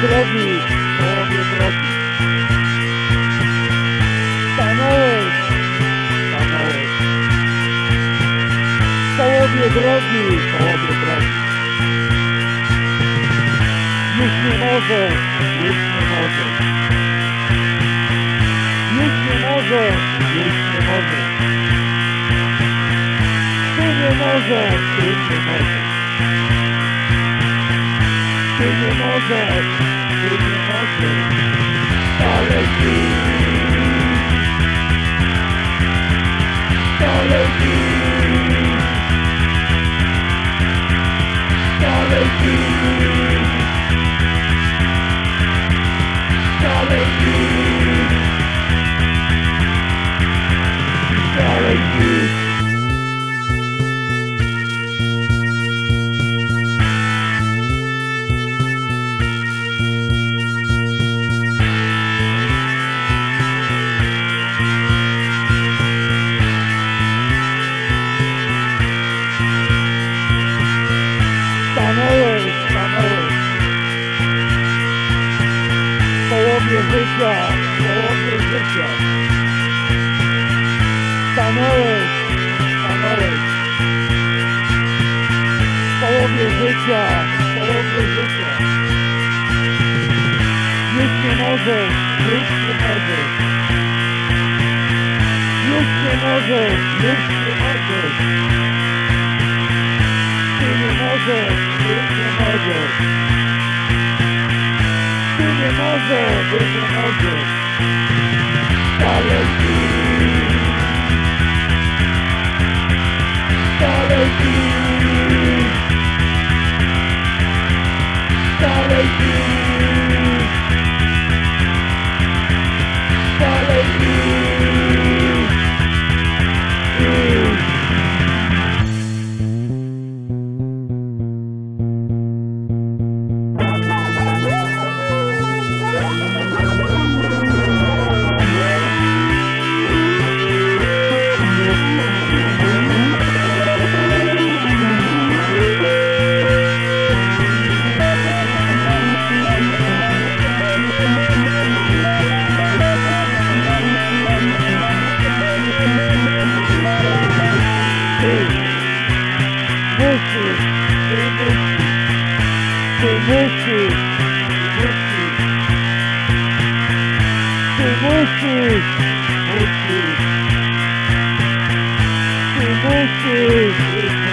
грязный, корабль грязный. Становись! Становись! Холодный грязный, холодный грязный. Есть не может, есть не может. Есть не может, есть не может. Ты не можешь, ты не можешь. Give me more sex. Give me more sex. Allergy. Połowie życia, połowie życia. Stanąłeś, stanąłeś. Połowie życia, połowie życia. Już nie może, już nie może Już nie może, już nie może Ty nie możesz, już nie możesz. ever is an ugly Solitude Solitude Solitude Solitude Delicious. Delicious. Delicious. Delicious. Delicious.